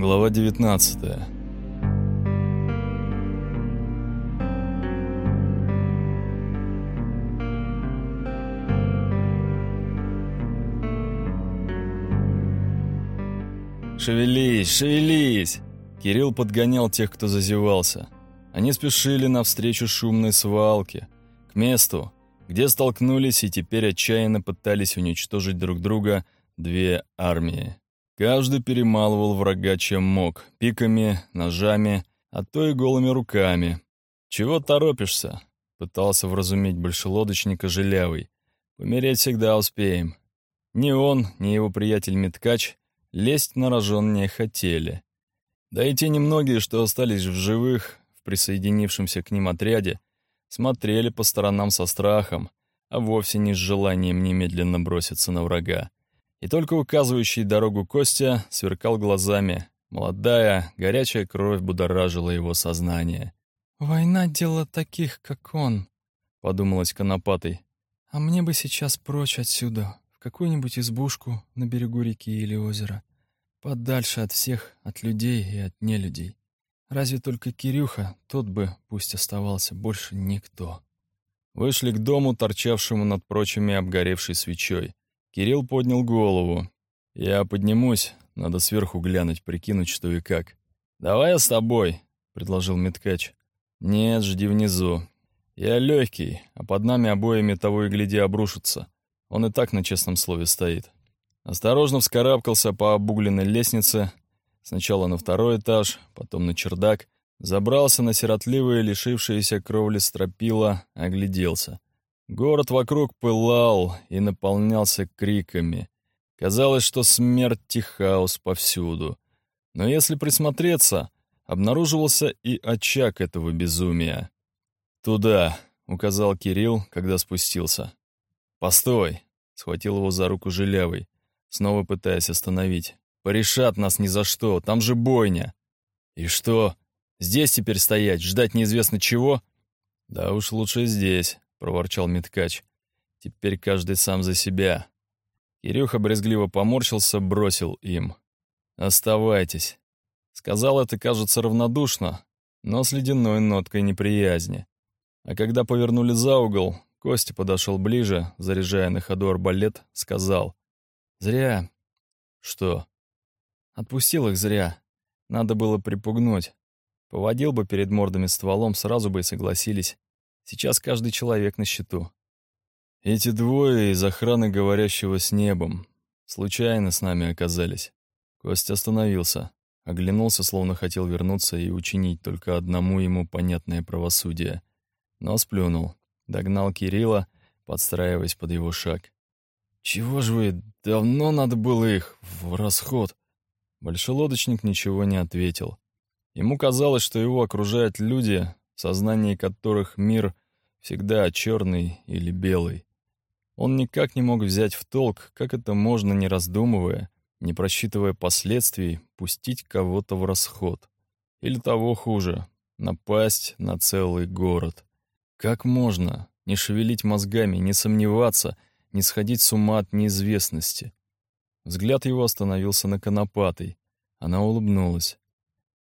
Глава 19 «Шевелись, шевелись!» Кирилл подгонял тех, кто зазевался. Они спешили навстречу шумной свалке, к месту, где столкнулись и теперь отчаянно пытались уничтожить друг друга две армии. Каждый перемалывал врага чем мог, пиками, ножами, а то и голыми руками. «Чего торопишься?» — пытался вразумить большелодочника Желявый. «Умереть всегда успеем». Ни он, ни его приятель Миткач лезть на рожон не хотели. Да и те немногие, что остались в живых, в присоединившемся к ним отряде, смотрели по сторонам со страхом, а вовсе не с желанием немедленно броситься на врага. И только указывающий дорогу Костя сверкал глазами. Молодая, горячая кровь будоражила его сознание. «Война — дело таких, как он», — подумалась Конопатой. «А мне бы сейчас прочь отсюда, в какую-нибудь избушку на берегу реки или озера, подальше от всех, от людей и от нелюдей. Разве только Кирюха, тот бы, пусть оставался, больше никто». Вышли к дому, торчавшему над прочими обгоревшей свечой. Кирилл поднял голову. «Я поднимусь, надо сверху глянуть, прикинуть, что и как». «Давай я с тобой», — предложил Миткач. «Нет, жди внизу. Я легкий, а под нами обоими того и гляди обрушится. Он и так на честном слове стоит». Осторожно вскарабкался по обугленной лестнице, сначала на второй этаж, потом на чердак, забрался на сиротливые, лишившиеся кровли стропила, огляделся. Город вокруг пылал и наполнялся криками. Казалось, что смерть и хаос повсюду. Но если присмотреться, обнаруживался и очаг этого безумия. «Туда», — указал Кирилл, когда спустился. «Постой», — схватил его за руку Жилявый, снова пытаясь остановить. «Порешат нас ни за что, там же бойня». «И что, здесь теперь стоять, ждать неизвестно чего?» «Да уж лучше здесь», проворчал Миткач. «Теперь каждый сам за себя». Кирюха брезгливо поморщился, бросил им. «Оставайтесь». Сказал это, кажется, равнодушно, но с ледяной ноткой неприязни. А когда повернули за угол, Костя подошел ближе, заряжая на ходу арбалет, сказал. «Зря». «Что?» «Отпустил их зря. Надо было припугнуть. Поводил бы перед мордами стволом, сразу бы и согласились. Сейчас каждый человек на счету. Эти двое из охраны говорящего с небом случайно с нами оказались. Костя остановился, оглянулся, словно хотел вернуться и учинить только одному ему понятное правосудие. Но сплюнул, догнал Кирилла, подстраиваясь под его шаг. «Чего ж вы, давно надо было их в расход!» Большелодочник ничего не ответил. Ему казалось, что его окружают люди, в сознании которых мир всегда черный или белый. Он никак не мог взять в толк, как это можно, не раздумывая, не просчитывая последствий, пустить кого-то в расход. Или того хуже, напасть на целый город. Как можно не шевелить мозгами, не сомневаться, не сходить с ума от неизвестности? Взгляд его остановился на Конопатой. Она улыбнулась.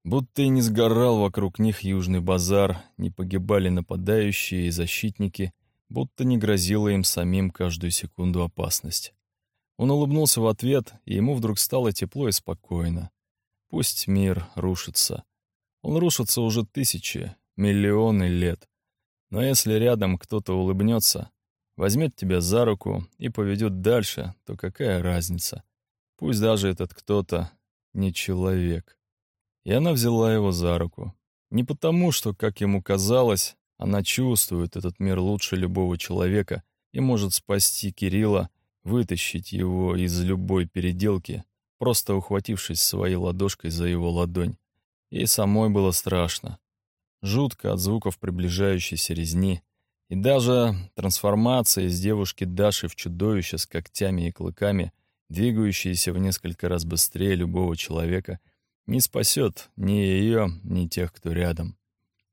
Будто и не сгорал вокруг них южный базар, не погибали нападающие и защитники, будто не грозила им самим каждую секунду опасность. Он улыбнулся в ответ, и ему вдруг стало тепло и спокойно. Пусть мир рушится. Он рушится уже тысячи, миллионы лет. Но если рядом кто-то улыбнется, возьмет тебя за руку и поведет дальше, то какая разница? Пусть даже этот кто-то не человек. И она взяла его за руку. Не потому, что, как ему казалось, она чувствует этот мир лучше любого человека и может спасти Кирилла, вытащить его из любой переделки, просто ухватившись своей ладошкой за его ладонь. Ей самой было страшно. Жутко от звуков приближающейся резни. И даже трансформация из девушки Даши в чудовище с когтями и клыками, двигающееся в несколько раз быстрее любого человека — не спасет ни ее, ни тех, кто рядом.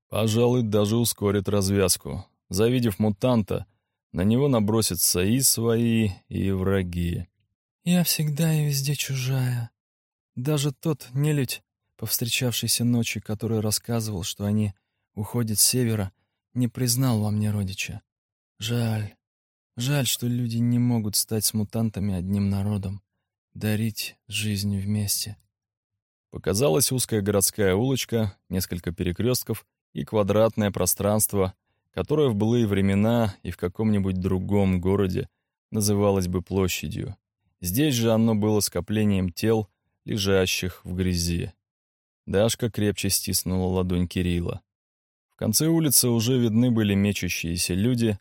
Пожалуй, даже ускорит развязку. Завидев мутанта, на него набросятся и свои, и враги. «Я всегда и везде чужая. Даже тот нелюдь, повстречавшийся ночью, который рассказывал, что они уходят с севера, не признал во мне родича. Жаль. Жаль, что люди не могут стать с мутантами одним народом, дарить жизнь вместе. Показалась узкая городская улочка, несколько перекрестков и квадратное пространство, которое в былые времена и в каком-нибудь другом городе называлось бы площадью. Здесь же оно было скоплением тел, лежащих в грязи. Дашка крепче стиснула ладонь Кирилла. В конце улицы уже видны были мечущиеся люди,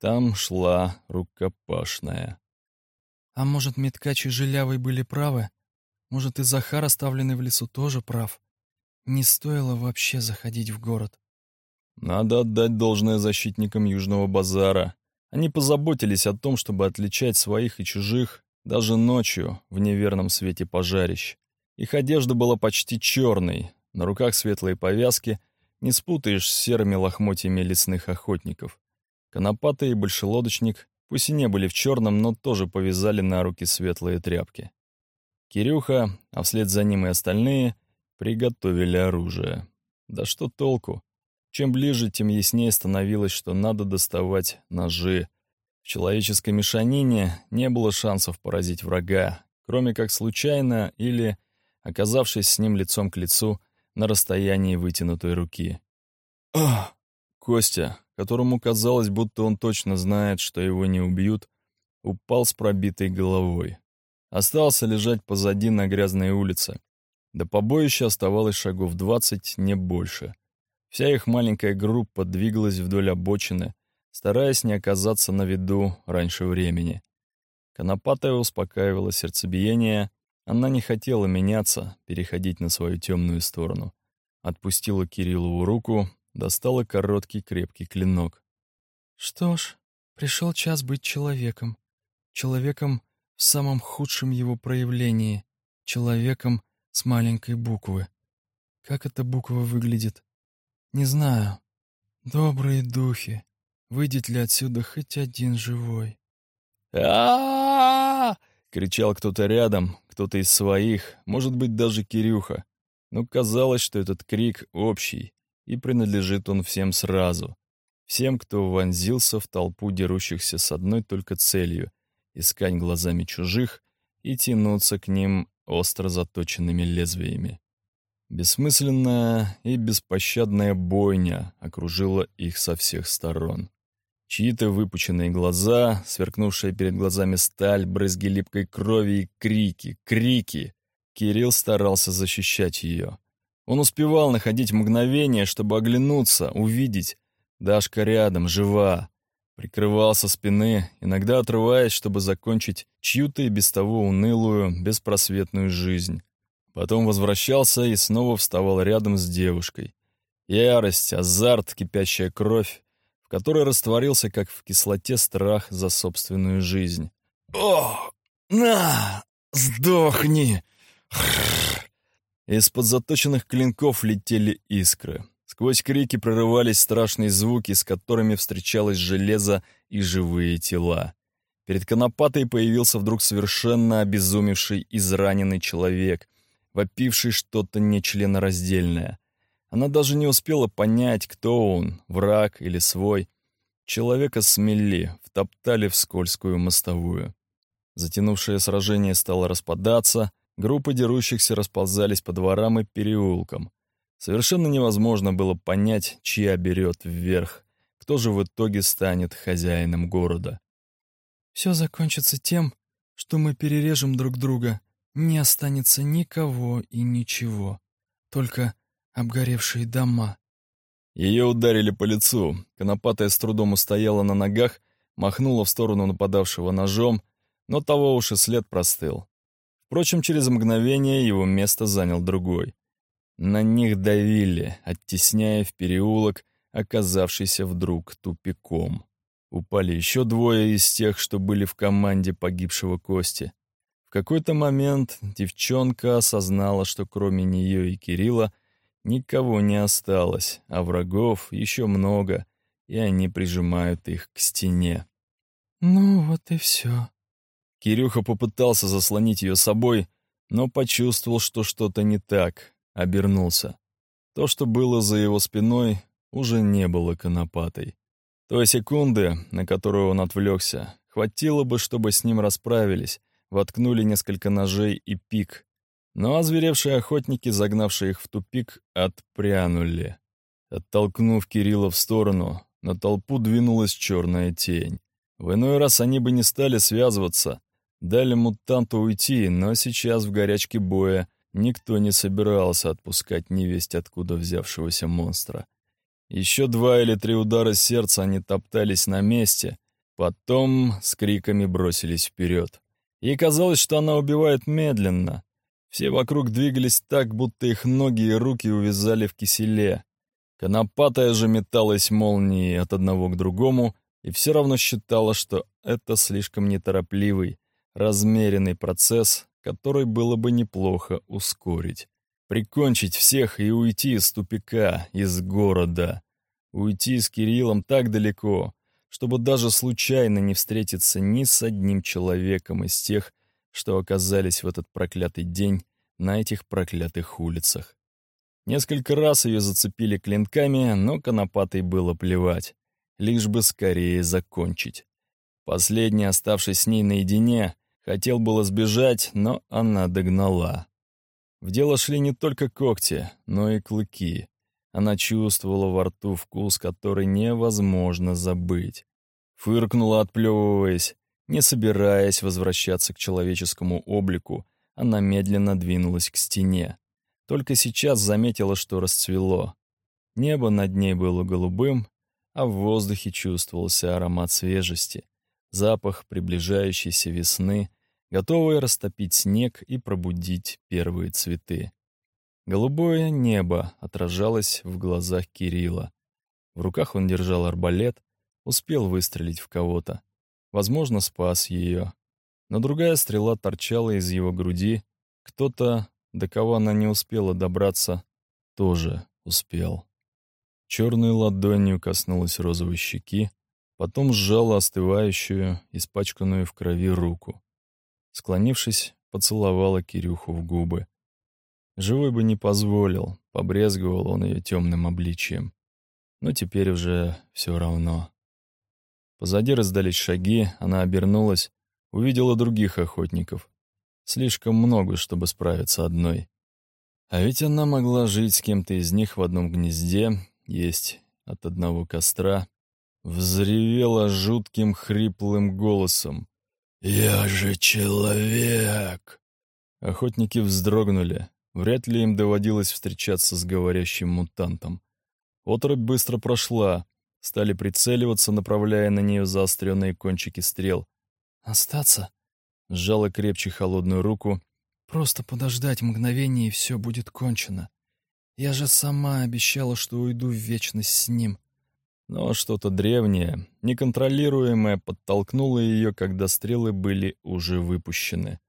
там шла рукопашная. А может, Меткач и были правы? Может, и Захар, оставленный в лесу, тоже прав? Не стоило вообще заходить в город. Надо отдать должное защитникам Южного базара. Они позаботились о том, чтобы отличать своих и чужих даже ночью в неверном свете пожарищ. Их одежда была почти черной, на руках светлые повязки, не спутаешь с серыми лохмотьями лесных охотников. Конопатый и большелодочник, пусть и не были в черном, но тоже повязали на руки светлые тряпки. Кирюха, а вслед за ним и остальные, приготовили оружие. Да что толку? Чем ближе, тем яснее становилось, что надо доставать ножи. В человеческой мешанине не было шансов поразить врага, кроме как случайно или, оказавшись с ним лицом к лицу, на расстоянии вытянутой руки. Ах! Костя, которому казалось, будто он точно знает, что его не убьют, упал с пробитой головой. Остался лежать позади на грязной улице. До побоища оставалось шагов двадцать, не больше. Вся их маленькая группа двигалась вдоль обочины, стараясь не оказаться на виду раньше времени. Конопатая успокаивала сердцебиение, она не хотела меняться, переходить на свою темную сторону. Отпустила Кириллову руку, достала короткий крепкий клинок. «Что ж, пришел час быть человеком. Человеком в самом худшем его проявлении. Человеком с маленькой буквы. Как эта буква выглядит? Не знаю. Добрые духи. Выйдет ли отсюда хоть один живой? а кричал кто-то рядом, кто-то из своих, может быть, даже Кирюха. Но казалось, что этот крик общий, и принадлежит он всем сразу. Всем, кто вонзился в толпу дерущихся с одной только целью — искать глазами чужих и тянуться к ним остро заточенными лезвиями. Бессмысленная и беспощадная бойня окружила их со всех сторон. Чьи-то выпученные глаза, сверкнувшая перед глазами сталь, брызги липкой крови и крики, крики. Кирилл старался защищать ее. Он успевал находить мгновение, чтобы оглянуться, увидеть. Дашка рядом, жива. Прикрывал со спины, иногда отрываясь, чтобы закончить чью-то и без того унылую, беспросветную жизнь. Потом возвращался и снова вставал рядом с девушкой. Ярость, азарт, кипящая кровь, в которой растворился, как в кислоте, страх за собственную жизнь. «О, на, сдохни!» Из-под заточенных клинков летели искры. Сквозь крики прорывались страшные звуки, с которыми встречалось железо и живые тела. Перед конопатой появился вдруг совершенно обезумевший, израненный человек, вопивший что-то нечленораздельное. Она даже не успела понять, кто он, враг или свой. Человека смели, втоптали в скользкую мостовую. Затянувшее сражение стало распадаться, Группы дерущихся расползались по дворам и переулкам. Совершенно невозможно было понять, чья берет вверх, кто же в итоге станет хозяином города. «Все закончится тем, что мы перережем друг друга. Не останется никого и ничего. Только обгоревшие дома». Ее ударили по лицу. Конопатая с трудом устояла на ногах, махнула в сторону нападавшего ножом, но того уж и след простыл. Впрочем, через мгновение его место занял другой. На них давили, оттесняя в переулок, оказавшийся вдруг тупиком. Упали еще двое из тех, что были в команде погибшего Кости. В какой-то момент девчонка осознала, что кроме нее и Кирилла никого не осталось, а врагов еще много, и они прижимают их к стене. «Ну вот и все», Кирюха попытался заслонить ее собой, но почувствовал, что что-то не так. Обернулся. То, что было за его спиной, уже не было конопатой. Той секунды, на которую он отвлекся, хватило бы, чтобы с ним расправились, воткнули несколько ножей и пик. Но озверевшие охотники, загнавшие их в тупик, отпрянули. Оттолкнув Кирилла в сторону, на толпу двинулась черная тень. В иной раз они бы не стали связываться, дали мутанту уйти, но сейчас в горячке боя никто не собирался отпускать невесть откуда взявшегося монстра. Еще два или три удара сердца они топтались на месте, потом с криками бросились вперед. Ей казалось, что она убивает медленно. Все вокруг двигались так, будто их ноги и руки увязали в киселе. Конопатая же металась молнией от одного к другому и все равно считала, что это слишком неторопливый, размеренный процесс, который было бы неплохо ускорить. Прикончить всех и уйти из тупика, из города. Уйти с Кириллом так далеко, чтобы даже случайно не встретиться ни с одним человеком из тех, что оказались в этот проклятый день на этих проклятых улицах. Несколько раз ее зацепили клинками, но конопатой было плевать, лишь бы скорее закончить. Последний, оставшись с ней наедине, хотел было сбежать, но она догнала. В дело шли не только когти, но и клыки. Она чувствовала во рту вкус, который невозможно забыть. Фыркнула, отплевываясь. Не собираясь возвращаться к человеческому облику, она медленно двинулась к стене. Только сейчас заметила, что расцвело. Небо над ней было голубым, а в воздухе чувствовался аромат свежести, запах приближающейся весны готовые растопить снег и пробудить первые цветы. Голубое небо отражалось в глазах Кирилла. В руках он держал арбалет, успел выстрелить в кого-то. Возможно, спас ее. Но другая стрела торчала из его груди. Кто-то, до кого она не успела добраться, тоже успел. Черной ладонью коснулась розовой щеки, потом сжала остывающую, испачканную в крови руку. Склонившись, поцеловала Кирюху в губы. Живой бы не позволил, побрезговал он ее темным обличием. Но теперь уже все равно. Позади раздались шаги, она обернулась, увидела других охотников. Слишком много, чтобы справиться одной. А ведь она могла жить с кем-то из них в одном гнезде, есть от одного костра. Взревела жутким хриплым голосом. «Я же человек!» Охотники вздрогнули. Вряд ли им доводилось встречаться с говорящим мутантом. Отрубь быстро прошла. Стали прицеливаться, направляя на нее заостренные кончики стрел. «Остаться?» Сжала крепче холодную руку. «Просто подождать мгновение, и все будет кончено. Я же сама обещала, что уйду в вечность с ним». Но что-то древнее, неконтролируемое подтолкнуло ее, когда стрелы были уже выпущены.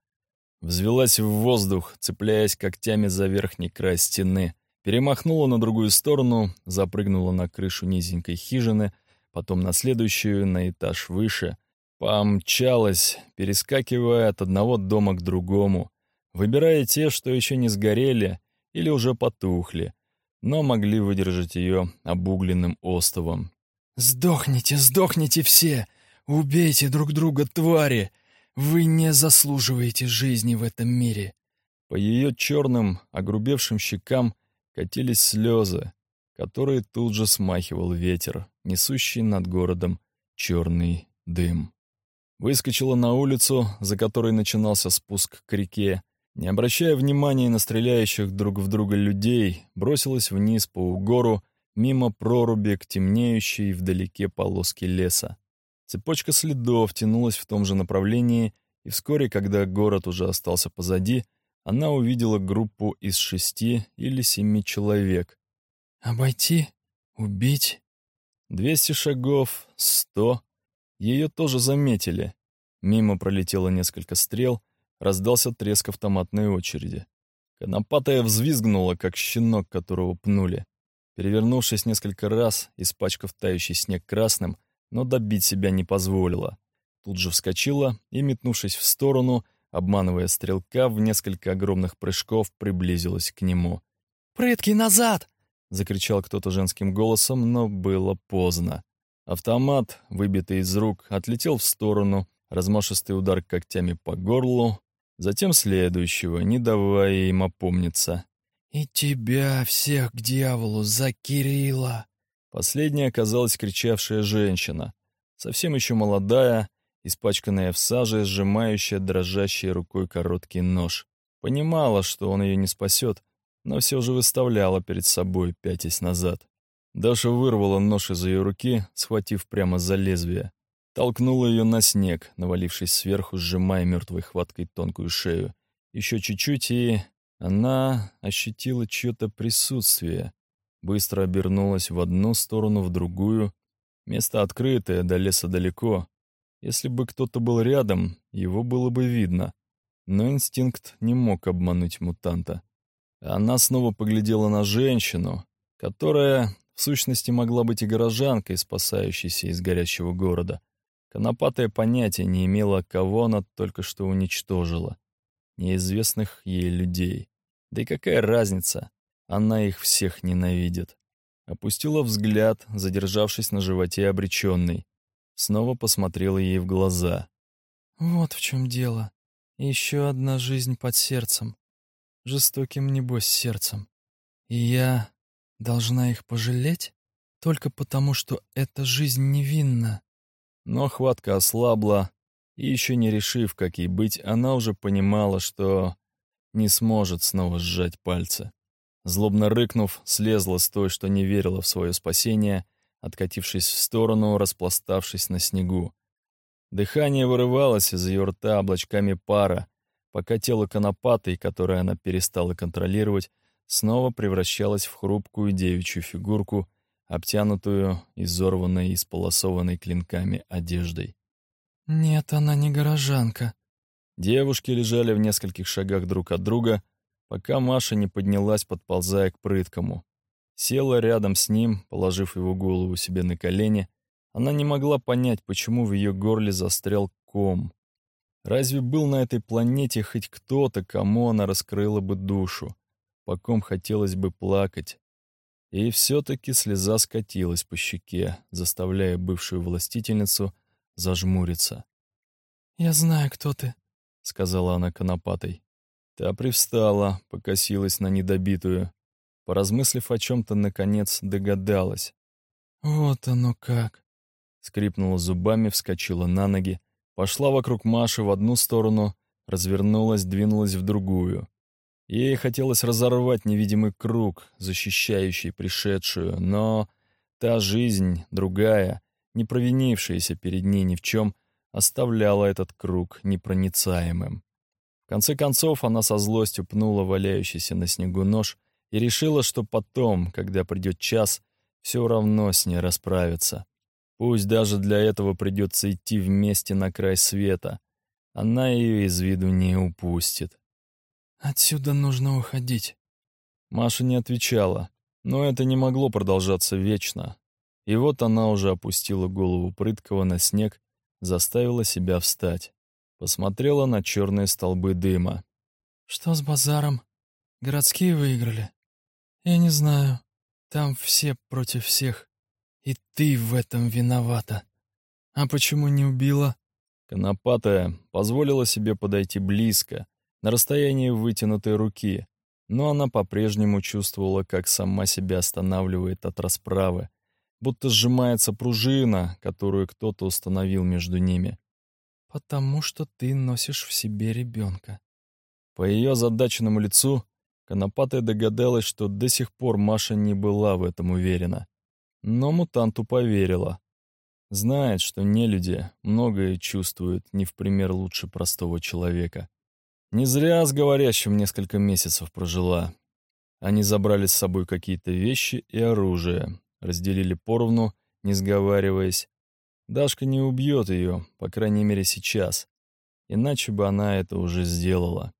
Взвелась в воздух, цепляясь когтями за верхний край стены, перемахнула на другую сторону, запрыгнула на крышу низенькой хижины, потом на следующую, на этаж выше, помчалась, перескакивая от одного дома к другому, выбирая те, что еще не сгорели или уже потухли, но могли выдержать ее обугленным остовом. «Сдохните, сдохните все! Убейте друг друга, твари! Вы не заслуживаете жизни в этом мире!» По ее черным, огрубевшим щекам катились слезы, которые тут же смахивал ветер, несущий над городом черный дым. Выскочила на улицу, за которой начинался спуск к реке, не обращая внимания на стреляющих друг в друга людей, бросилась вниз по угору, мимо проруби к темнеющей вдалеке полоске леса. Цепочка следов тянулась в том же направлении, и вскоре, когда город уже остался позади, она увидела группу из шести или семи человек. «Обойти? Убить?» Двести шагов, сто. Ее тоже заметили. Мимо пролетело несколько стрел, Раздался треск автоматной очереди. Конопатая взвизгнула, как щенок, которого пнули. Перевернувшись несколько раз, испачкав тающий снег красным, но добить себя не позволила. Тут же вскочила и, метнувшись в сторону, обманывая стрелка, в несколько огромных прыжков приблизилась к нему. Прытки, назад!» — закричал кто-то женским голосом, но было поздно. Автомат, выбитый из рук, отлетел в сторону, размашистый удар когтями по горлу, затем следующего, не давая им опомниться. «И тебя всех к дьяволу за Кирилла!» Последняя оказалась кричавшая женщина, совсем еще молодая, испачканная в саже, сжимающая дрожащей рукой короткий нож. Понимала, что он ее не спасет, но все же выставляла перед собой, пятясь назад. Даша вырвала нож из ее руки, схватив прямо за лезвие. Толкнула ее на снег, навалившись сверху, сжимая мертвой хваткой тонкую шею. Еще чуть-чуть, и она ощутила чье-то присутствие. Быстро обернулась в одну сторону, в другую. Место открытое, до леса далеко. Если бы кто-то был рядом, его было бы видно. Но инстинкт не мог обмануть мутанта. Она снова поглядела на женщину, которая, в сущности, могла быть и горожанкой, спасающейся из горящего города. Конопатое понятие не имела, кого она только что уничтожила. Неизвестных ей людей. Да и какая разница? Она их всех ненавидит. Опустила взгляд, задержавшись на животе обреченной. Снова посмотрела ей в глаза. «Вот в чем дело. Еще одна жизнь под сердцем жестоким небось сердцем. И я должна их пожалеть только потому, что эта жизнь невинна. Но хватка ослабла, и еще не решив, как ей быть, она уже понимала, что не сможет снова сжать пальцы. Злобно рыкнув, слезла с той, что не верила в свое спасение, откатившись в сторону, распластавшись на снегу. Дыхание вырывалось из ее рта облачками пара, пока тело конопатой, которое она перестала контролировать, снова превращалось в хрупкую девичью фигурку, обтянутую, изорванной и сполосованной клинками одеждой. «Нет, она не горожанка». Девушки лежали в нескольких шагах друг от друга, пока Маша не поднялась, подползая к прыткому. Села рядом с ним, положив его голову себе на колени. Она не могла понять, почему в ее горле застрял ком. Разве был на этой планете хоть кто-то, кому она раскрыла бы душу, по ком хотелось бы плакать? И все-таки слеза скатилась по щеке, заставляя бывшую властительницу зажмуриться. «Я знаю, кто ты», — сказала она конопатой. Та привстала, покосилась на недобитую. Поразмыслив о чем-то, наконец догадалась. «Вот оно как!» Скрипнула зубами, вскочила на ноги, Пошла вокруг Маши в одну сторону, развернулась, двинулась в другую. Ей хотелось разорвать невидимый круг, защищающий пришедшую, но та жизнь, другая, не провинившаяся перед ней ни в чем, оставляла этот круг непроницаемым. В конце концов она со злостью пнула валяющийся на снегу нож и решила, что потом, когда придет час, все равно с ней расправится. Пусть даже для этого придется идти вместе на край света. Она ее из виду не упустит. «Отсюда нужно уходить». Маша не отвечала, но это не могло продолжаться вечно. И вот она уже опустила голову прыткого на снег, заставила себя встать. Посмотрела на черные столбы дыма. «Что с базаром? Городские выиграли? Я не знаю. Там все против всех. И ты в этом виновата. А почему не убила? Конопатая позволила себе подойти близко, на расстоянии вытянутой руки, но она по-прежнему чувствовала, как сама себя останавливает от расправы, будто сжимается пружина, которую кто-то установил между ними. «Потому что ты носишь в себе ребенка». По ее задаченному лицу Конопатая догадалась, что до сих пор Маша не была в этом уверена. Но мутанту поверила. Знает, что нелюди многое чувствуют не в пример лучше простого человека. Не зря с говорящим несколько месяцев прожила. Они забрали с собой какие-то вещи и оружие, разделили поровну, не сговариваясь. Дашка не убьет ее, по крайней мере сейчас. Иначе бы она это уже сделала.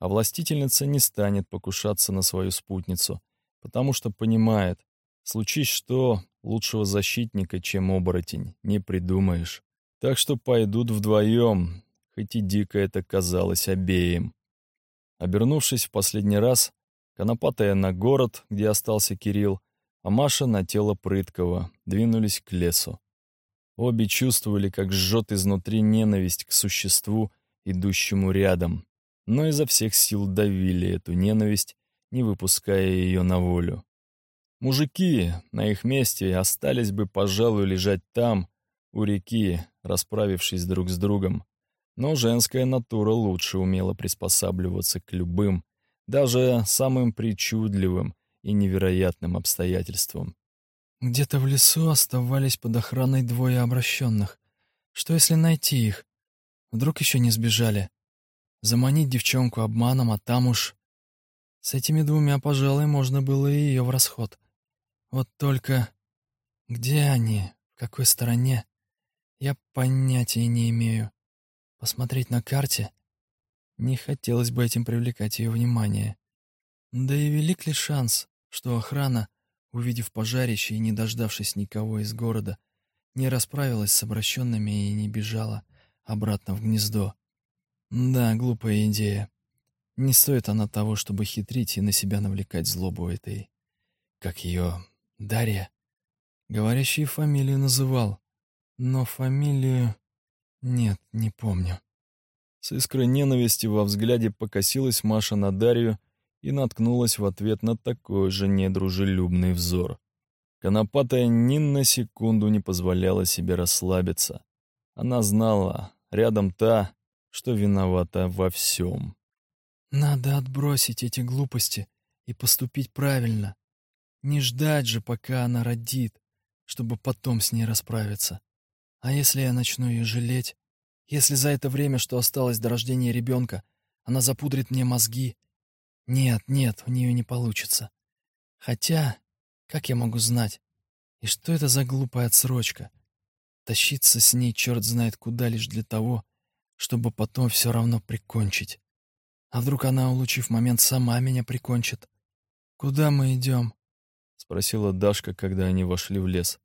А властительница не станет покушаться на свою спутницу, потому что понимает, Случись что, лучшего защитника, чем оборотень, не придумаешь. Так что пойдут вдвоем, хоть и дико это казалось обеим. Обернувшись в последний раз, Конопатая на город, где остался Кирилл, а Маша на тело Прыткова, двинулись к лесу. Обе чувствовали, как жжет изнутри ненависть к существу, идущему рядом, но изо всех сил давили эту ненависть, не выпуская ее на волю. Мужики на их месте остались бы, пожалуй, лежать там, у реки, расправившись друг с другом. Но женская натура лучше умела приспосабливаться к любым, даже самым причудливым и невероятным обстоятельствам. Где-то в лесу оставались под охраной двое обращенных. Что если найти их? Вдруг еще не сбежали? Заманить девчонку обманом, а там уж... С этими двумя, пожалуй, можно было и ее в расход. Вот только... Где они? В какой стороне? Я понятия не имею. Посмотреть на карте? Не хотелось бы этим привлекать ее внимание. Да и велик ли шанс, что охрана, увидев пожарище и не дождавшись никого из города, не расправилась с обращенными и не бежала обратно в гнездо? Да, глупая идея. Не стоит она того, чтобы хитрить и на себя навлекать злобу этой... Как ее... Дарья? Говорящий фамилию называл, но фамилию... Нет, не помню. С искрой ненависти во взгляде покосилась Маша на Дарью и наткнулась в ответ на такой же недружелюбный взор. Конопатая ни на секунду не позволяла себе расслабиться. Она знала, рядом та, что виновата во всем. Надо отбросить эти глупости и поступить правильно. Не ждать же, пока она родит, чтобы потом с ней расправиться. А если я начну ее жалеть? Если за это время, что осталось до рождения ребенка, она запудрит мне мозги? Нет, нет, у нее не получится. Хотя, как я могу знать? И что это за глупая отсрочка? Тащиться с ней черт знает куда лишь для того, чтобы потом все равно прикончить. А вдруг она, улучив момент, сама меня прикончит? Куда мы идем? Спросила Дашка, когда они вошли в лес.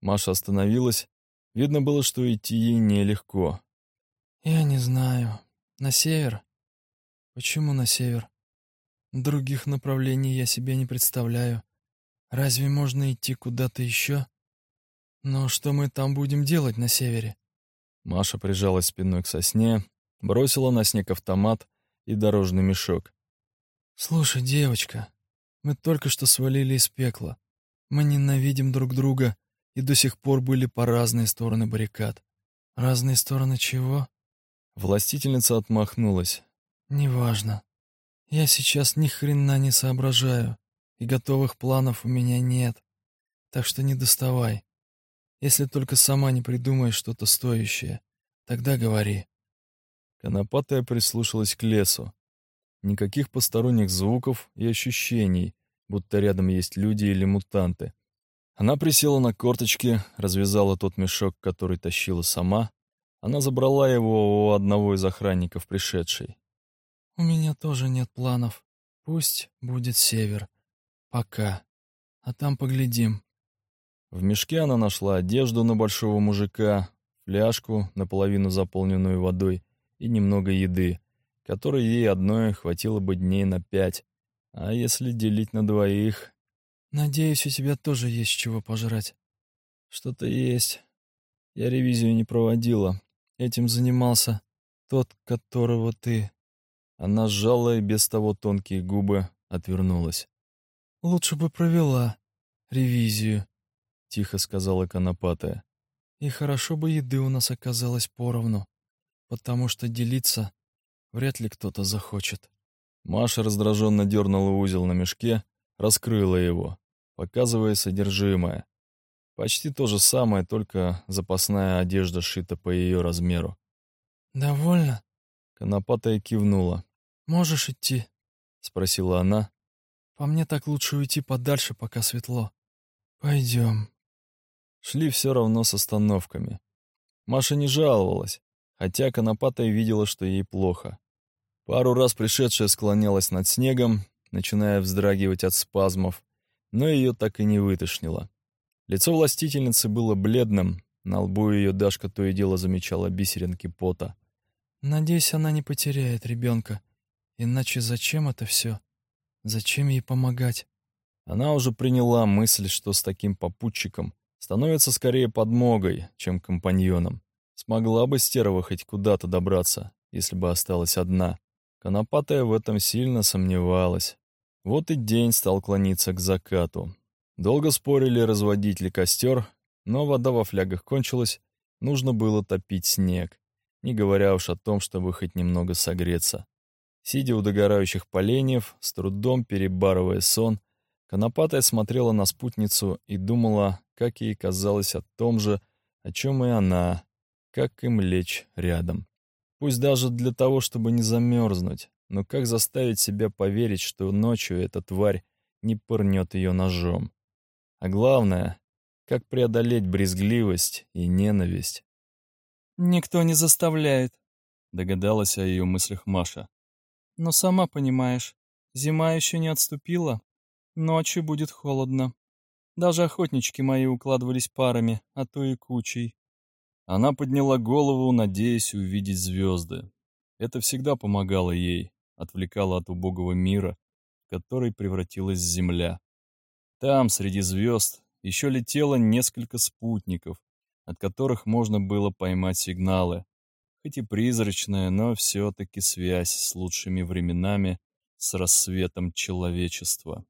Маша остановилась. Видно было, что идти ей нелегко. Я не знаю. На север? Почему на север? Других направлений я себе не представляю. Разве можно идти куда-то еще? Но что мы там будем делать на севере? Маша прижалась спиной к сосне, бросила на снег автомат и дорожный мешок. «Слушай, девочка, мы только что свалили из пекла. Мы ненавидим друг друга и до сих пор были по разные стороны баррикад. Разные стороны чего?» Властительница отмахнулась. «Неважно. Я сейчас ни хрена не соображаю, и готовых планов у меня нет. Так что не доставай. Если только сама не придумаешь что-то стоящее, тогда говори. Конопатая прислушалась к лесу. Никаких посторонних звуков и ощущений, будто рядом есть люди или мутанты. Она присела на корточки, развязала тот мешок, который тащила сама. Она забрала его у одного из охранников пришедшей. «У меня тоже нет планов. Пусть будет север. Пока. А там поглядим». В мешке она нашла одежду на большого мужика, фляжку, наполовину заполненную водой, и немного еды, которой ей одной хватило бы дней на пять. А если делить на двоих... Надеюсь, у тебя тоже есть чего пожрать. Что-то есть. Я ревизию не проводила. Этим занимался тот, которого ты. Она сжала и без того тонкие губы отвернулась. Лучше бы провела ревизию, тихо сказала Конопатая. И хорошо бы еды у нас оказалось поровну потому что делиться вряд ли кто-то захочет. Маша раздраженно дернула узел на мешке, раскрыла его, показывая содержимое. Почти то же самое, только запасная одежда сшита по ее размеру. «Довольно?» Конопатая кивнула. «Можешь идти?» — спросила она. «По мне так лучше уйти подальше, пока светло. Пойдем». Шли все равно с остановками. Маша не жаловалась хотя Конопатая видела, что ей плохо. Пару раз пришедшая склонялась над снегом, начиная вздрагивать от спазмов, но ее так и не вытошнило. Лицо властительницы было бледным, на лбу ее Дашка то и дело замечала бисеринки пота. «Надеюсь, она не потеряет ребенка. Иначе зачем это все?» Зачем ей помогать? Она уже приняла мысль, что с таким попутчиком становится скорее подмогой, чем компаньоном. Смогла бы стерва хоть куда-то добраться, если бы осталась одна. Конопатая в этом сильно сомневалась. Вот и день стал клониться к закату. Долго спорили, разводить ли костер, но вода во флягах кончилась, нужно было топить снег, не говоря уж о том, чтобы хоть немного согреться. Сидя у догорающих поленьев, с трудом перебарывая сон, Конопатая смотрела на спутницу и думала, как ей казалось о том же, о чем и она, как им лечь рядом. Пусть даже для того, чтобы не замерзнуть, но как заставить себя поверить, что ночью эта тварь не пырнет ее ножом? А главное, как преодолеть брезгливость и ненависть? «Никто не заставляет», — догадалась о ее мыслях Маша. «Но сама понимаешь, зима еще не отступила, ночью будет холодно. Даже охотнички мои укладывались парами, а то и кучей». Она подняла голову, надеясь увидеть звезды. Это всегда помогало ей, отвлекало от убогого мира, в который превратилась Земля. Там, среди звезд, еще летело несколько спутников, от которых можно было поймать сигналы. Хоть и призрачная, но все-таки связь с лучшими временами, с рассветом человечества.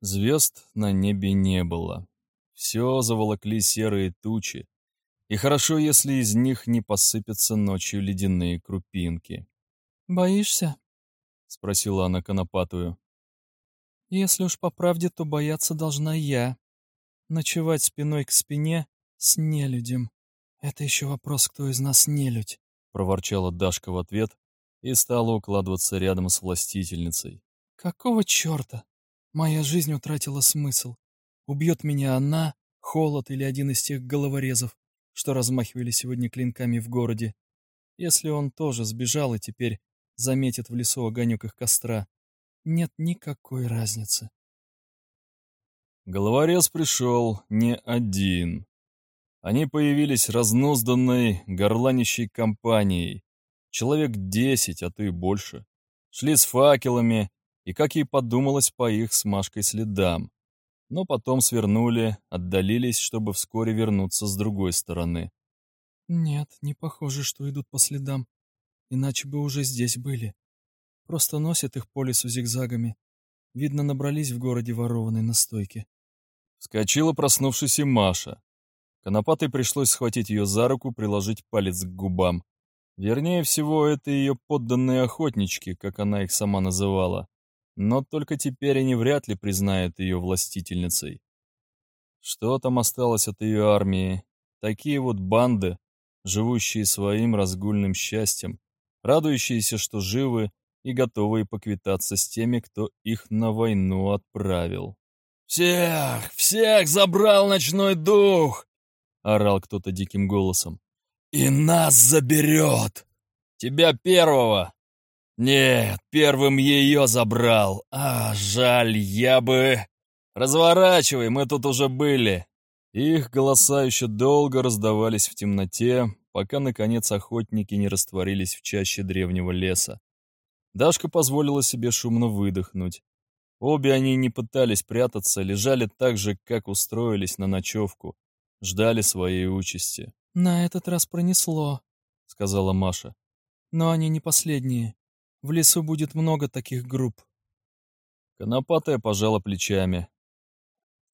Звезд на небе не было. Все заволокли серые тучи, и хорошо, если из них не посыпятся ночью ледяные крупинки. «Боишься?» — спросила она конопатую. «Если уж по правде, то бояться должна я. Ночевать спиной к спине с нелюдем. Это еще вопрос, кто из нас нелюдь», — проворчала Дашка в ответ и стала укладываться рядом с властительницей. «Какого черта? Моя жизнь утратила смысл. Убьет меня она, холод или один из тех головорезов, что размахивали сегодня клинками в городе. Если он тоже сбежал и теперь заметит в лесу огонек их костра, нет никакой разницы. Головорез пришел не один. Они появились разнузданной, горланищей компанией. Человек десять, а то и больше. Шли с факелами, и, как ей подумалось, по их с Машкой следам. Но потом свернули, отдалились, чтобы вскоре вернуться с другой стороны. «Нет, не похоже, что идут по следам. Иначе бы уже здесь были. Просто носят их по лесу зигзагами. Видно, набрались в городе ворованной настойки. Вскочила проснувшаяся Маша. Конопатой пришлось схватить ее за руку, приложить палец к губам. Вернее всего, это ее подданные охотнички, как она их сама называла. Но только теперь они вряд ли признают ее властительницей. Что там осталось от ее армии? Такие вот банды, живущие своим разгульным счастьем, радующиеся, что живы и готовые поквитаться с теми, кто их на войну отправил. «Всех! Всех забрал ночной дух!» — орал кто-то диким голосом. «И нас заберет! Тебя первого!» «Нет, первым ее забрал. А, жаль, я бы...» «Разворачивай, мы тут уже были!» Их голоса еще долго раздавались в темноте, пока, наконец, охотники не растворились в чаще древнего леса. Дашка позволила себе шумно выдохнуть. Обе они не пытались прятаться, лежали так же, как устроились на ночевку, ждали своей участи. «На этот раз пронесло», — сказала Маша. «Но они не последние. В лесу будет много таких групп». Конопатая пожала плечами.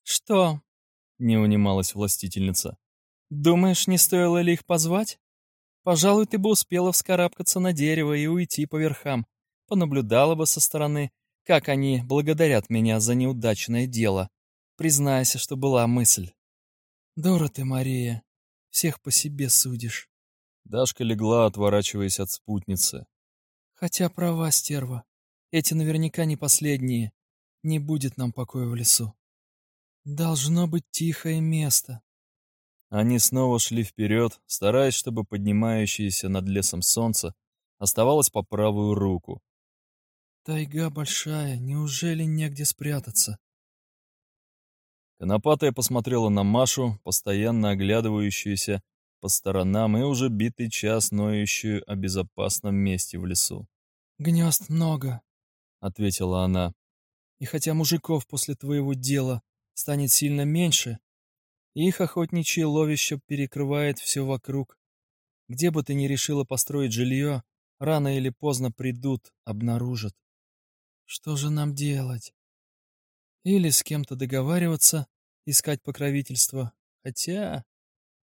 «Что?» — не унималась властительница. «Думаешь, не стоило ли их позвать? Пожалуй, ты бы успела вскарабкаться на дерево и уйти по верхам, понаблюдала бы со стороны, как они благодарят меня за неудачное дело. Признайся, что была мысль. Дура ты, Мария, всех по себе судишь. Дашка легла, отворачиваясь от спутницы. Хотя права, стерва. Эти наверняка не последние. Не будет нам покоя в лесу. Должно быть тихое место. Они снова шли вперед, стараясь, чтобы поднимающееся над лесом солнце оставалось по правую руку. Тайга большая, неужели негде спрятаться? Конопатая посмотрела на Машу, постоянно оглядывающуюся по сторонам и уже битый час ноющую о безопасном месте в лесу. «Гнезд много», — ответила она. И хотя мужиков после твоего дела станет сильно меньше, их охотничье ловище перекрывает все вокруг. Где бы ты ни решила построить жилье, рано или поздно придут, обнаружат. Что же нам делать? Или с кем-то договариваться, искать покровительство. Хотя,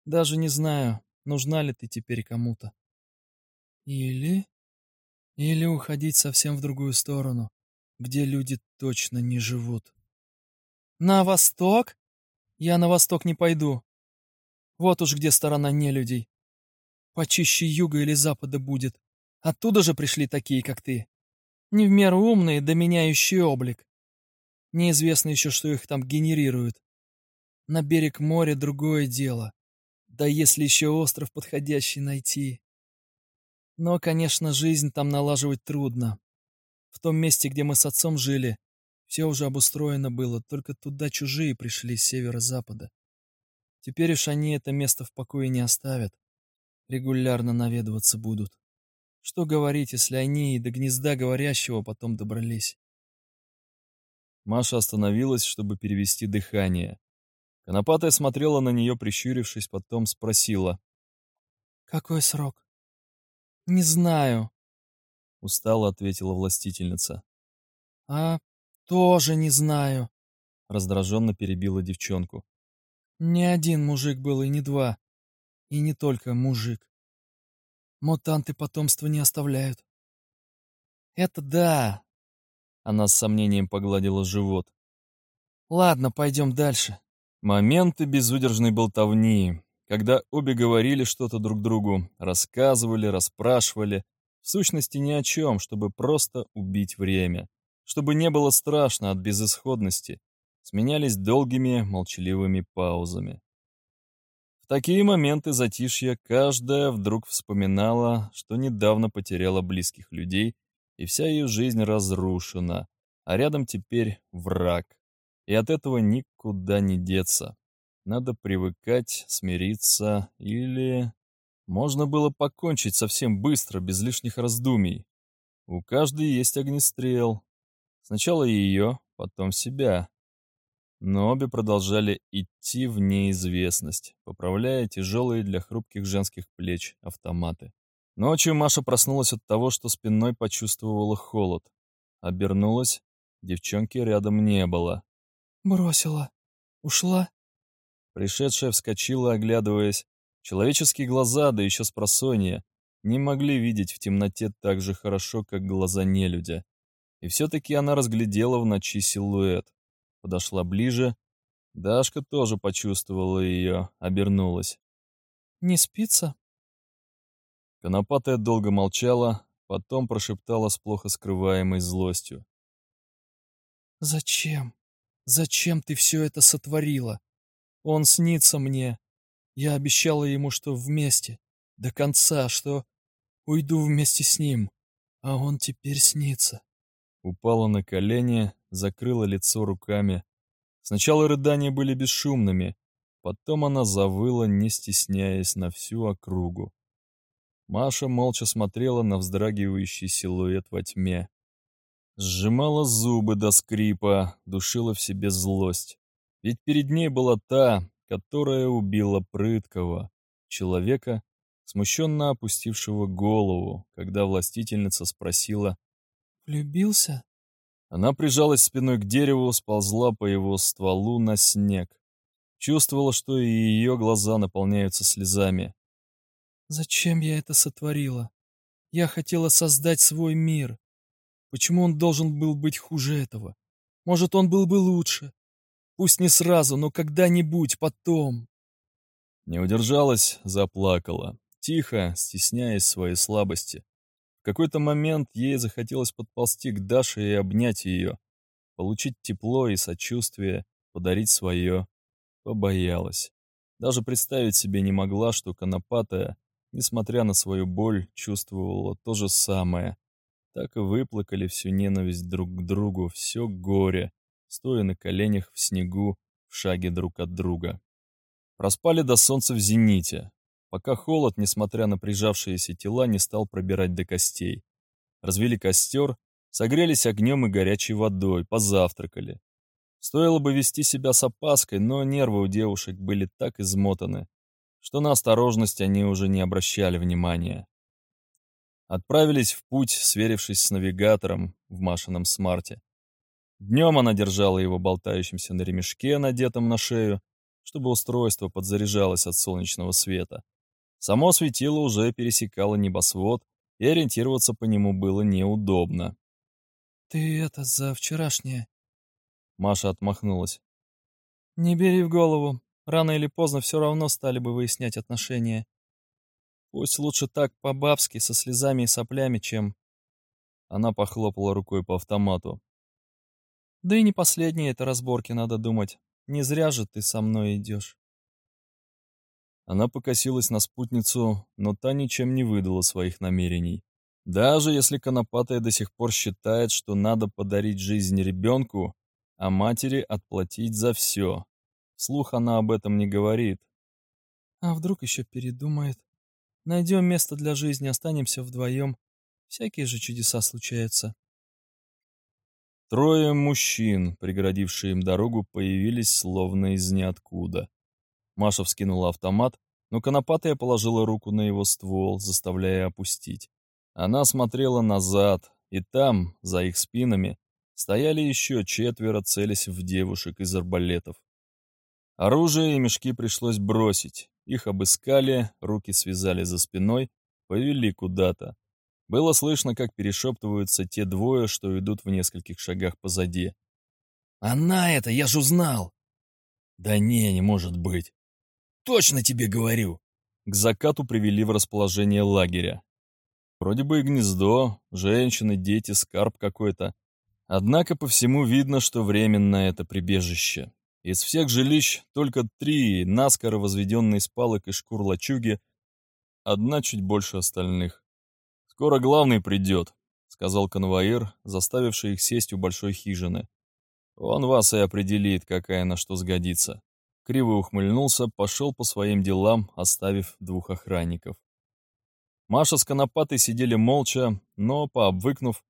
даже не знаю, нужна ли ты теперь кому-то. Или... Или уходить совсем в другую сторону, где люди точно не живут. На восток? Я на восток не пойду. Вот уж где сторона нелюдей. Почище юга или запада будет. Оттуда же пришли такие, как ты. Не в меру умные, да меняющие облик. Неизвестно еще, что их там генерируют. На берег моря другое дело. Да если еще остров подходящий найти. Но, конечно, жизнь там налаживать трудно. В том месте, где мы с отцом жили, все уже обустроено было, только туда чужие пришли с северо-запада. Теперь уж они это место в покое не оставят. Регулярно наведываться будут. Что говорить, если они и до гнезда говорящего потом добрались? Маша остановилась, чтобы перевести дыхание. Конопатая смотрела на нее, прищурившись, потом спросила. «Какой срок?» «Не знаю», — устало ответила властительница. «А «Тоже не знаю», — раздраженно перебила девчонку. «Не один мужик был и не два. И не только мужик. Мутанты потомства не оставляют». «Это да», — она с сомнением погладила живот. «Ладно, пойдем дальше». Моменты безудержной болтовни, когда обе говорили что-то друг другу, рассказывали, расспрашивали, в сущности ни о чем, чтобы просто убить время чтобы не было страшно от безысходности, сменялись долгими молчаливыми паузами. В такие моменты затишья каждая вдруг вспоминала, что недавно потеряла близких людей, и вся ее жизнь разрушена, а рядом теперь враг. И от этого никуда не деться. Надо привыкать, смириться или... Можно было покончить совсем быстро, без лишних раздумий. У каждой есть огнестрел, Сначала ее, потом себя. Но обе продолжали идти в неизвестность, поправляя тяжелые для хрупких женских плеч автоматы. Ночью Маша проснулась от того, что спиной почувствовала холод. Обернулась, девчонки рядом не было. «Бросила. Ушла?» Пришедшая вскочила, оглядываясь. Человеческие глаза, да еще с просонья, не могли видеть в темноте так же хорошо, как глаза нелюдя. И все-таки она разглядела в ночи силуэт. Подошла ближе. Дашка тоже почувствовала ее, обернулась. «Не спится?» Конопатая долго молчала, потом прошептала с плохо скрываемой злостью. «Зачем? Зачем ты все это сотворила? Он снится мне. Я обещала ему, что вместе, до конца, что уйду вместе с ним, а он теперь снится упала на колени, закрыла лицо руками. Сначала рыдания были бесшумными, потом она завыла, не стесняясь, на всю округу. Маша молча смотрела на вздрагивающий силуэт во тьме. Сжимала зубы до скрипа, душила в себе злость. Ведь перед ней была та, которая убила прыткого, человека, смущенно опустившего голову, когда властительница спросила, «Влюбился?» Она прижалась спиной к дереву, сползла по его стволу на снег. Чувствовала, что и ее глаза наполняются слезами. «Зачем я это сотворила? Я хотела создать свой мир. Почему он должен был быть хуже этого? Может, он был бы лучше? Пусть не сразу, но когда-нибудь, потом». Не удержалась, заплакала, тихо, стесняясь своей слабости какой-то момент ей захотелось подползти к Даше и обнять ее, получить тепло и сочувствие, подарить свое. Побоялась. Даже представить себе не могла, что Конопатая, несмотря на свою боль, чувствовала то же самое. Так и выплакали всю ненависть друг к другу, все горе, стоя на коленях в снегу, в шаге друг от друга. Проспали до солнца в зените, пока холод, несмотря на прижавшиеся тела, не стал пробирать до костей. Развели костер, Согрелись огнем и горячей водой, позавтракали. Стоило бы вести себя с опаской, но нервы у девушек были так измотаны, что на осторожность они уже не обращали внимания. Отправились в путь, сверившись с навигатором в Машином смарте. Днем она держала его болтающимся на ремешке, надетом на шею, чтобы устройство подзаряжалось от солнечного света. Само светило уже пересекало небосвод, и ориентироваться по нему было неудобно. «Ты это за вчерашнее?» Маша отмахнулась. «Не бери в голову. Рано или поздно все равно стали бы выяснять отношения. Пусть лучше так по-бабски, со слезами и соплями, чем...» Она похлопала рукой по автомату. «Да и не последние это разборки, надо думать. Не зря же ты со мной идешь». Она покосилась на спутницу, но та ничем не выдала своих намерений. Даже если Конопатая до сих пор считает, что надо подарить жизнь ребенку, а матери отплатить за все. Слух она об этом не говорит. А вдруг еще передумает? Найдем место для жизни, останемся вдвоем. Всякие же чудеса случаются. Трое мужчин, преградившие им дорогу, появились словно из ниоткуда. Маша вскинула автомат, но Конопатая положила руку на его ствол, заставляя опустить. Она смотрела назад, и там, за их спинами, стояли еще четверо, целясь в девушек из арбалетов. Оружие и мешки пришлось бросить. Их обыскали, руки связали за спиной, повели куда-то. Было слышно, как перешептываются те двое, что идут в нескольких шагах позади. «Она это, я же узнал!» «Да не, не может быть!» «Точно тебе говорю!» К закату привели в расположение лагеря. Вроде бы и гнездо, женщины, дети, скарб какой-то. Однако по всему видно, что временно это прибежище. Из всех жилищ только три, наскоро возведенные из палок и шкур лачуги, одна чуть больше остальных. «Скоро главный придет», — сказал конвоир, заставивший их сесть у большой хижины. «Он вас и определит, какая на что сгодится». Криво ухмыльнулся, пошел по своим делам, оставив двух охранников. Маша с Конопатой сидели молча, но, пообвыкнув,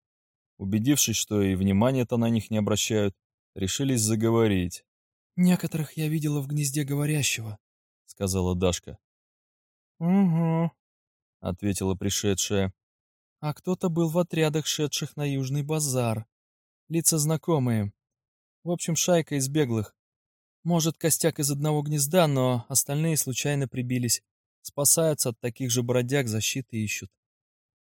Убедившись, что и внимания-то на них не обращают, решились заговорить. «Некоторых я видела в гнезде говорящего», — сказала Дашка. «Угу», — ответила пришедшая. «А кто-то был в отрядах, шедших на Южный базар. Лица знакомые. В общем, шайка из беглых. Может, костяк из одного гнезда, но остальные случайно прибились. Спасаются от таких же бродяг, защиты ищут.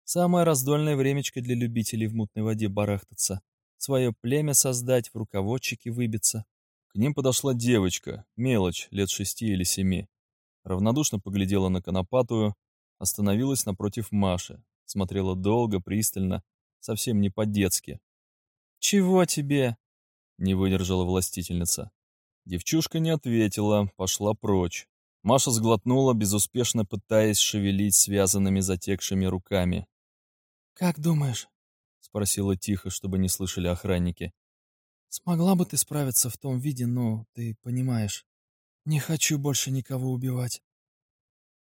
Самое раздольное времечко для любителей в мутной воде барахтаться. Свое племя создать, в руководчики выбиться. К ним подошла девочка, мелочь, лет шести или семи. Равнодушно поглядела на конопатую, остановилась напротив Маши, смотрела долго, пристально, совсем не по-детски. «Чего тебе?» — не выдержала властительница. Девчушка не ответила, пошла прочь. Маша сглотнула, безуспешно пытаясь шевелить связанными затекшими руками. «Как думаешь?» — спросила тихо, чтобы не слышали охранники. «Смогла бы ты справиться в том виде, но ты понимаешь. Не хочу больше никого убивать».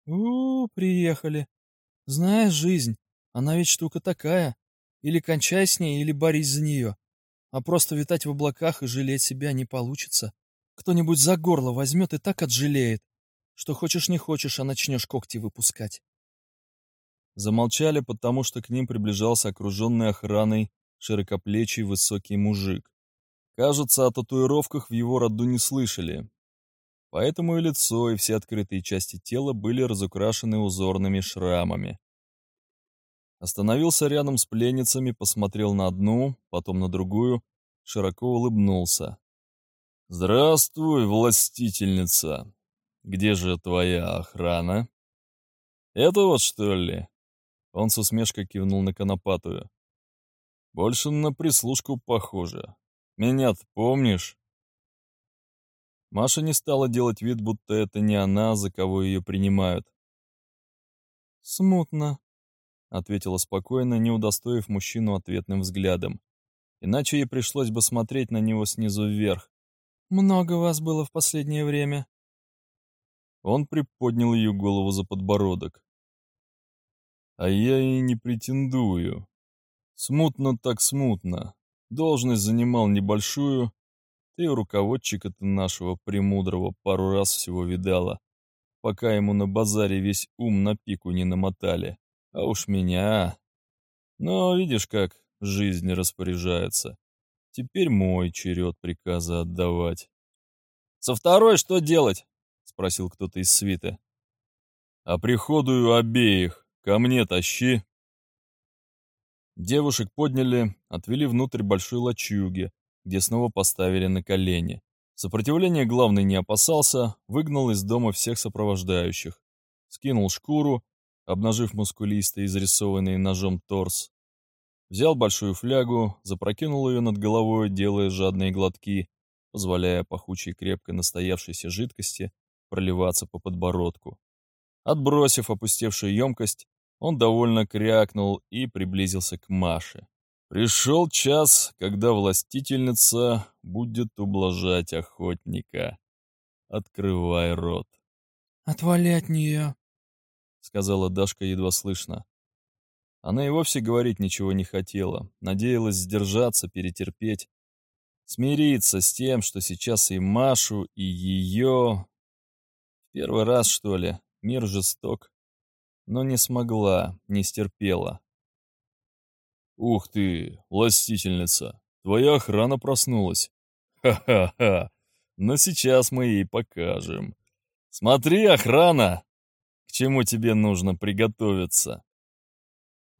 «У, -у приехали. Знаешь, жизнь, она ведь штука такая. Или кончай с ней, или борись за нее. А просто витать в облаках и жалеть себя не получится. Кто-нибудь за горло возьмет и так отжалеет, что хочешь не хочешь, а начнешь когти выпускать. Замолчали, потому что к ним приближался окруженный охраной широкоплечий высокий мужик. Кажется, о татуировках в его роду не слышали. Поэтому и лицо, и все открытые части тела были разукрашены узорными шрамами. Остановился рядом с пленницами, посмотрел на одну, потом на другую, широко улыбнулся. «Здравствуй, властительница! Где же твоя охрана?» «Это вот что ли?» Он с усмешкой кивнул на конопатую. «Больше на прислушку похоже. Меня-то помнишь?» Маша не стала делать вид, будто это не она, за кого ее принимают. «Смутно», — ответила спокойно, не удостоив мужчину ответным взглядом. Иначе ей пришлось бы смотреть на него снизу вверх. «Много вас было в последнее время». Он приподнял ее голову за подбородок. А я и не претендую. Смутно так смутно. Должность занимал небольшую. Ты руководчика-то нашего премудрого пару раз всего видала, пока ему на базаре весь ум на пику не намотали. А уж меня... Но видишь, как жизнь распоряжается. Теперь мой черед приказы отдавать. «Со второй что делать?» — спросил кто-то из свита. «А приходую обеих. Ко мне тащи». Девушек подняли, отвели внутрь большой лачуги, где снова поставили на колени. Сопротивления главный не опасался, выгнал из дома всех сопровождающих. Скинул шкуру, обнажив мускулистый, изрисованный ножом торс. Взял большую флягу, запрокинул ее над головой, делая жадные глотки, позволяя пахучей крепко настоявшейся жидкости проливаться по подбородку. Отбросив опустевшую емкость, он довольно крякнул и приблизился к Маше. Пришел час, когда властительница будет ублажать охотника. Открывай рот. «Отвали от нее», — сказала Дашка едва слышно. Она и вовсе говорить ничего не хотела, надеялась сдержаться, перетерпеть, смириться с тем, что сейчас и Машу, и ее... Первый раз, что ли, мир жесток но не смогла, не стерпела. «Ух ты, властительница, твоя охрана проснулась. Ха-ха-ха, но сейчас мы ей покажем. Смотри, охрана, к чему тебе нужно приготовиться».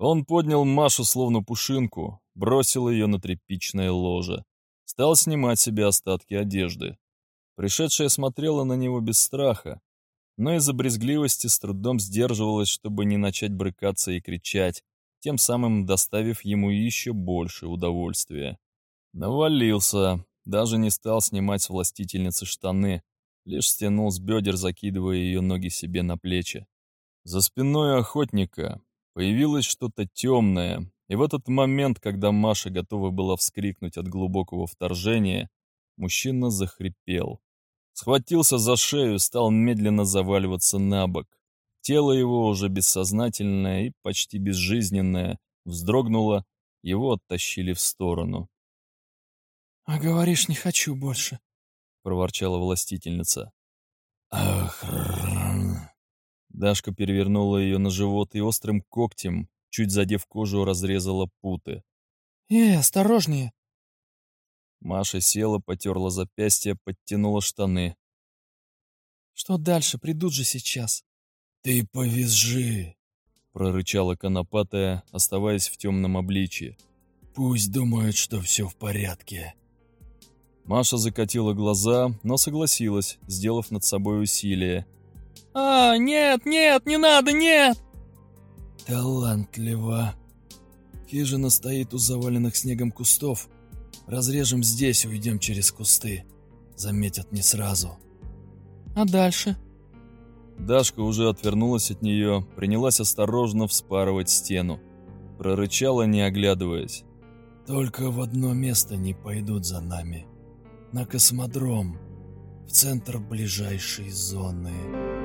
Он поднял Машу словно пушинку, бросил ее на тряпичное ложе. Стал снимать себе остатки одежды. Пришедшая смотрела на него без страха, но из-за брезгливости с трудом сдерживалась, чтобы не начать брыкаться и кричать, тем самым доставив ему еще больше удовольствия. Навалился, даже не стал снимать с властительницы штаны, лишь стянул с бедер, закидывая ее ноги себе на плечи. За спиной охотника появилось что-то темное, и в этот момент, когда Маша готова была вскрикнуть от глубокого вторжения, мужчина захрипел. Схватился за шею, стал медленно заваливаться на бок. Тело его, уже бессознательное и почти безжизненное, вздрогнуло, его оттащили в сторону. «А говоришь, не хочу больше», — проворчала властительница. «Ах, Дашка перевернула ее на живот и острым когтем, чуть задев кожу, разрезала путы. «Э, осторожнее!» Маша села, потерла запястье, подтянула штаны. «Что дальше? Придут же сейчас». «Ты повизжи!» — прорычала конопатая, оставаясь в темном обличье. «Пусть думают, что все в порядке». Маша закатила глаза, но согласилась, сделав над собой усилие. «А, нет, нет, не надо, нет!» «Талантливо!» Хижина стоит у заваленных снегом кустов. Разрежем здесь, уйдем через кусты. Заметят не сразу. А дальше? Дашка уже отвернулась от нее, принялась осторожно вспарывать стену. Прорычала, не оглядываясь. Только в одно место не пойдут за нами. На космодром, в центр ближайшей зоны.